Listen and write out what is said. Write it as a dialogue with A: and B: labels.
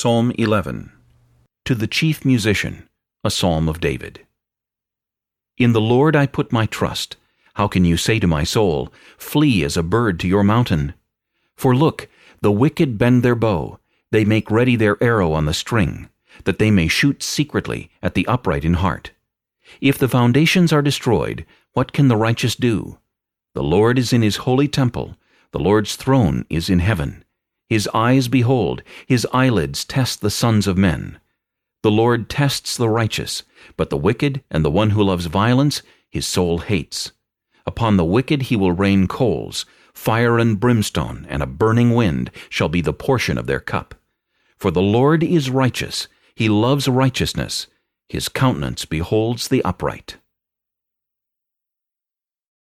A: Psalm 11 To the chief musician, a psalm of David. In the Lord I put my trust. How can you say to my soul, Flee as a bird to your mountain? For look, the wicked bend their bow, they make ready their arrow on the string, that they may shoot secretly at the upright in heart. If the foundations are destroyed, what can the righteous do? The Lord is in his holy temple, the Lord's throne is in heaven. His eyes behold, his eyelids test the sons of men. The Lord tests the righteous, but the wicked and the one who loves violence his soul hates. Upon the wicked he will rain coals, fire and brimstone, and a burning wind shall be the portion of their cup. For the Lord is righteous, he loves righteousness, his countenance beholds the upright.